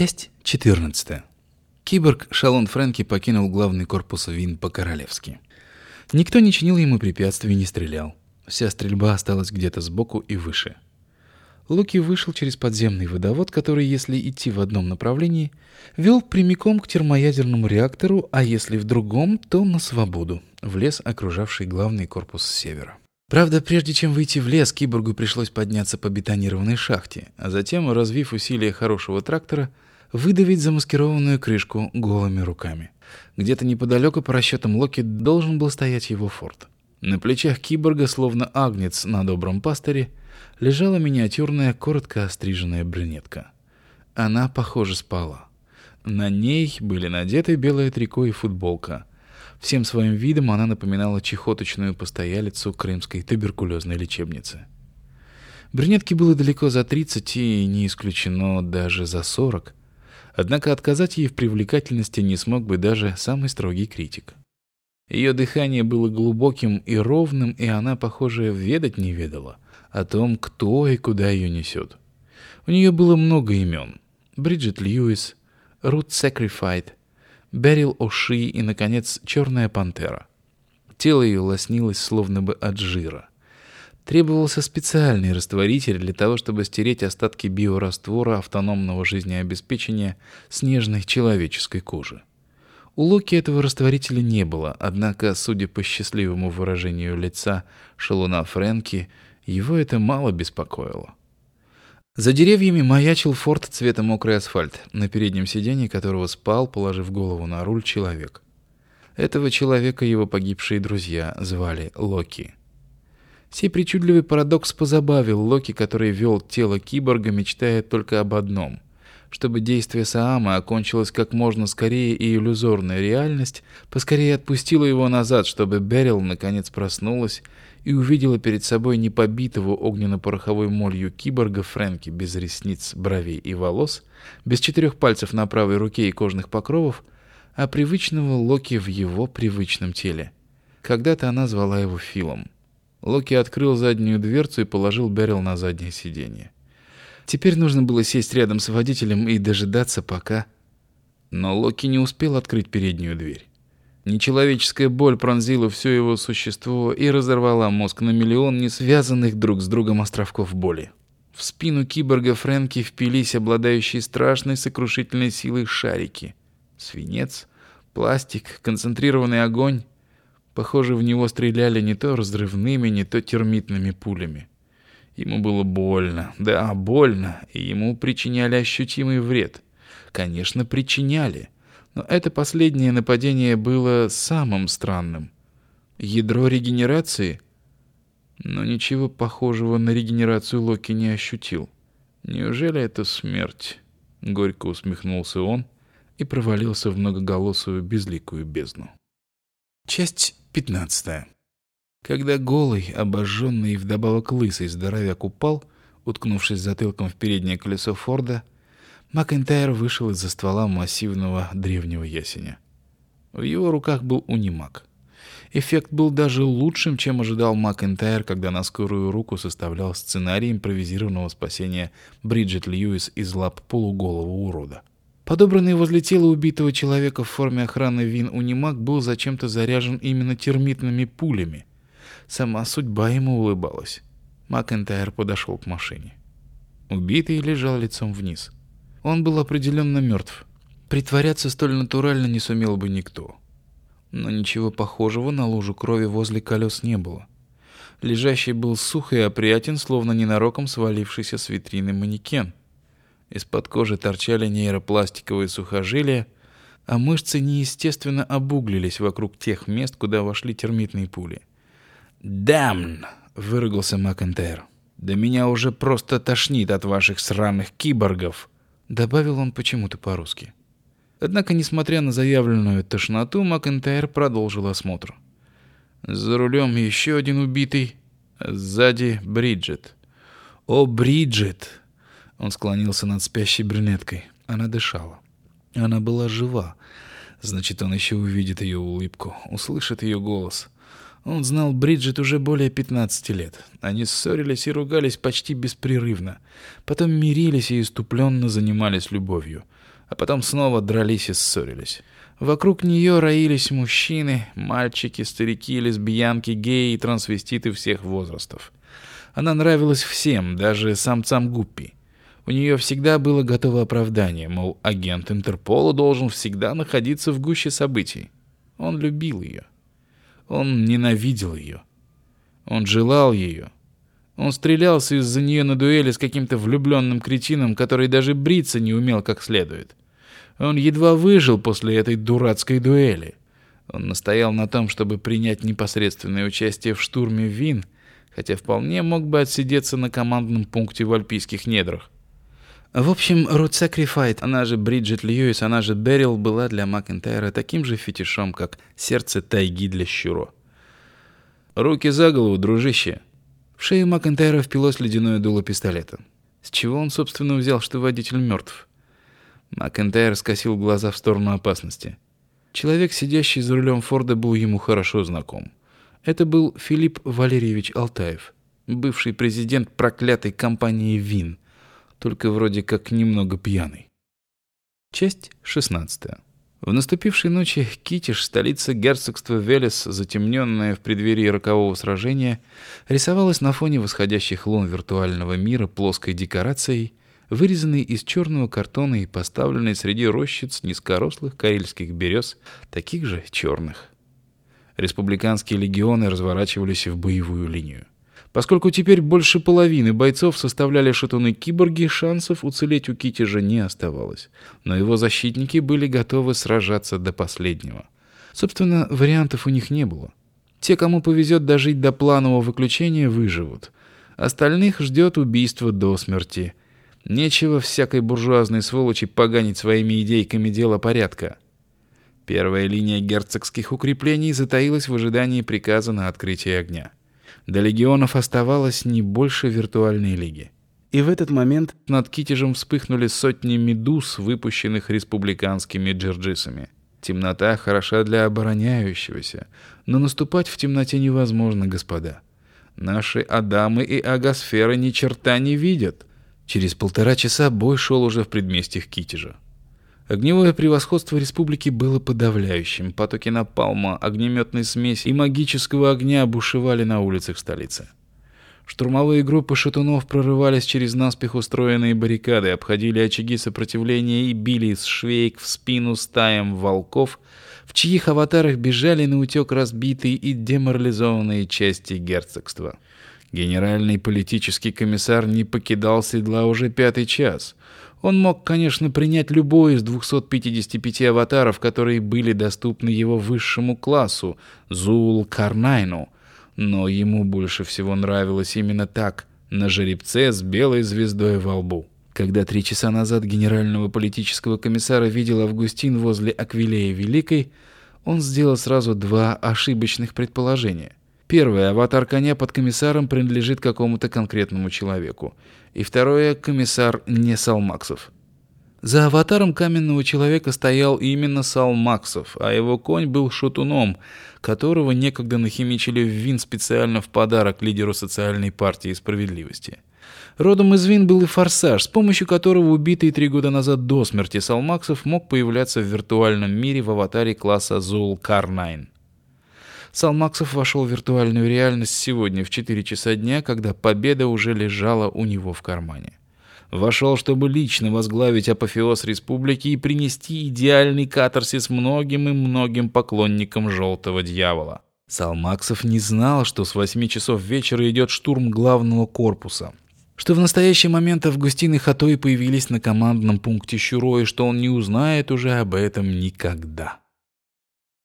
Часть 14. Киборг Шалон Фрэнки покинул главный корпус ВИН по-королевски. Никто не чинил ему препятствий и не стрелял. Вся стрельба осталась где-то сбоку и выше. Луки вышел через подземный водовод, который, если идти в одном направлении, вел прямиком к термоядерному реактору, а если в другом, то на свободу, в лес, окружавший главный корпус с севера. Правда, прежде чем выйти в лес, киборгу пришлось подняться по бетонированной шахте, а затем, развив усилия хорошего трактора, выдавить замаскированную крышку голыми руками. Где-то неподалеку, по расчетам Локи, должен был стоять его форт. На плечах киборга, словно агнец на добром пастыре, лежала миниатюрная, коротко остриженная брюнетка. Она, похоже, спала. На ней были надеты белое трико и футболка — Всем своим видом она напоминала чехоточную постоялицу крымской туберкулезной лечебницы. Брюнетке было далеко за 30 и не исключено даже за 40. Однако отказать ей в привлекательности не смог бы даже самый строгий критик. Ее дыхание было глубоким и ровным, и она, похоже, ведать не ведала о том, кто и куда ее несет. У нее было много имен. Бриджит Льюис, Рут Сакрифайт, Берил Оши и, наконец, черная пантера. Тело ее лоснилось словно бы от жира. Требовался специальный растворитель для того, чтобы стереть остатки биораствора автономного жизнеобеспечения с нежной человеческой кожи. У Локи этого растворителя не было, однако, судя по счастливому выражению лица шалуна Фрэнки, его это мало беспокоило. За деревьями маячил форт цвета мокрый асфальт, на переднем сиденье которого спал, положив голову на руль, человек. Этого человека его погибшие друзья звали Локи. Сей причудливый парадокс позабавил Локи, который вел тело киборга, мечтая только об одном — чтобы действие Саама окончилось как можно скорее и иллюзорная реальность поскорее отпустила его назад, чтобы Берил наконец проснулась и увидела перед собой не побитого огненно-пороховой молью киборга Фрэнки без ресниц, бровей и волос, без четырех пальцев на правой руке и кожных покровов, а привычного Локи в его привычном теле. Когда-то она звала его Филом. Локи открыл заднюю дверцу и положил Берил на заднее сиденье. Теперь нужно было сесть рядом с водителем и дожидаться, пока... Но Локи не успел открыть переднюю дверь. Нечеловеческая боль пронзила все его существо и разорвала мозг на миллион не связанных друг с другом островков боли. В спину киборга Фрэнки впились обладающие страшной сокрушительной силой шарики. Свинец, пластик, концентрированный огонь. Похоже, в него стреляли не то разрывными, не то термитными пулями. Ему было больно, да, больно, и ему причиняли ощутимый вред. Конечно, причиняли — но это последнее нападение было самым странным. Ядро регенерации? Но ничего похожего на регенерацию Локи не ощутил. Неужели это смерть? Горько усмехнулся он и провалился в многоголосую безликую бездну. Часть пятнадцатая. Когда голый, обожженный и вдобавок лысый здоровяк упал, уткнувшись затылком в переднее колесо Форда, Макентайр вышел из-за ствола массивного древнего ясеня. В его руках был унимак. Эффект был даже лучшим, чем ожидал Макентайр, когда на скорую руку составлял сценарий импровизированного спасения Бриджит Льюис из лап полуголого урода. Подобранный возле тела убитого человека в форме охраны Вин Унимак был зачем-то заряжен именно термитными пулями. Сама судьба ему улыбалась. Макентайр подошел к машине. Убитый лежал лицом вниз — он был определенно мертв. Притворяться столь натурально не сумел бы никто. Но ничего похожего на лужу крови возле колес не было. Лежащий был сух и опрятен, словно ненароком свалившийся с витрины манекен. Из-под кожи торчали нейропластиковые сухожилия, а мышцы неестественно обуглились вокруг тех мест, куда вошли термитные пули. «Дамн!» — выругался Макентайр. «Да меня уже просто тошнит от ваших сраных киборгов!» добавил он почему-то по-русски. Однако, несмотря на заявленную тошноту, Макентайр продолжил осмотр. За рулем еще один убитый, сзади Бриджит. О, Бриджит! Он склонился над спящей брюнеткой. Она дышала. Она была жива. Значит, он еще увидит ее улыбку, услышит ее голос. Он знал Бриджит уже более 15 лет. Они ссорились и ругались почти беспрерывно. Потом мирились и иступленно занимались любовью. А потом снова дрались и ссорились. Вокруг нее роились мужчины, мальчики, старики, лесбиянки, геи и трансвеститы всех возрастов. Она нравилась всем, даже самцам гуппи. У нее всегда было готово оправдание, мол, агент Интерпола должен всегда находиться в гуще событий. Он любил ее. Он ненавидел ее. Он желал ее. Он стрелялся из-за нее на дуэли с каким-то влюбленным кретином, который даже бриться не умел как следует. Он едва выжил после этой дурацкой дуэли. Он настоял на том, чтобы принять непосредственное участие в штурме Вин, хотя вполне мог бы отсидеться на командном пункте в альпийских недрах. В общем, Рут Сакрифайт, она же Бриджит Льюис, она же Берил, была для Макентайра таким же фетишом, как сердце тайги для щуро. «Руки за голову, дружище!» В шею Макентайра впилось ледяное дуло пистолета. С чего он, собственно, взял, что водитель мертв? Макентайр скосил глаза в сторону опасности. Человек, сидящий за рулем Форда, был ему хорошо знаком. Это был Филипп Валерьевич Алтаев, бывший президент проклятой компании «Вин», только вроде как немного пьяный. Часть 16. В наступившей ночи Китиш, столица герцогства Велес, затемненная в преддверии рокового сражения, рисовалась на фоне восходящих лун виртуального мира плоской декорацией, вырезанной из черного картона и поставленной среди рощиц низкорослых карельских берез, таких же черных. Республиканские легионы разворачивались в боевую линию. Поскольку теперь больше половины бойцов составляли шатуны-киборги, шансов уцелеть у Китежа не оставалось. Но его защитники были готовы сражаться до последнего. Собственно, вариантов у них не было. Те, кому повезет дожить до планового выключения, выживут. Остальных ждет убийство до смерти. Нечего всякой буржуазной сволочи поганить своими идейками дело порядка. Первая линия герцогских укреплений затаилась в ожидании приказа на открытие огня. До легионов оставалось не больше виртуальной лиги. И в этот момент над Китежем вспыхнули сотни медуз, выпущенных республиканскими джерджисами. Темнота хороша для обороняющегося, но наступать в темноте невозможно, господа. Наши Адамы и Агосферы ни черта не видят. Через полтора часа бой шел уже в предместьях Китежа. Огневое превосходство республики было подавляющим. Потоки напалма, огнеметной смеси и магического огня бушевали на улицах столицы. Штурмовые группы шатунов прорывались через наспех устроенные баррикады, обходили очаги сопротивления и били из швейк в спину стаям волков, в чьих аватарах бежали на утек разбитые и деморализованные части герцогства. Генеральный политический комиссар не покидал седла уже пятый час. Он мог, конечно, принять любой из 255 аватаров, которые были доступны его высшему классу, Зул Карнайну, но ему больше всего нравилось именно так, на жеребце с белой звездой во лбу. Когда три часа назад генерального политического комиссара видел Августин возле Аквилеи Великой, он сделал сразу два ошибочных предположения. Первое, аватар коня под комиссаром принадлежит какому-то конкретному человеку. И второе, комиссар не Салмаксов. За аватаром каменного человека стоял именно Салмаксов, а его конь был шутуном, которого некогда нахимичили в Вин специально в подарок лидеру социальной партии справедливости. Родом из Вин был и Форсаж, с помощью которого убитый три года назад до смерти Салмаксов мог появляться в виртуальном мире в аватаре класса Зул Карнайн. Салмаксов вошел в виртуальную реальность сегодня в 4 часа дня, когда победа уже лежала у него в кармане. Вошел, чтобы лично возглавить апофеоз республики и принести идеальный катарсис многим и многим поклонникам Желтого Дьявола. Салмаксов не знал, что с 8 часов вечера идет штурм главного корпуса, что в настоящий момент Августин и Хатой появились на командном пункте Щуро, и что он не узнает уже об этом никогда.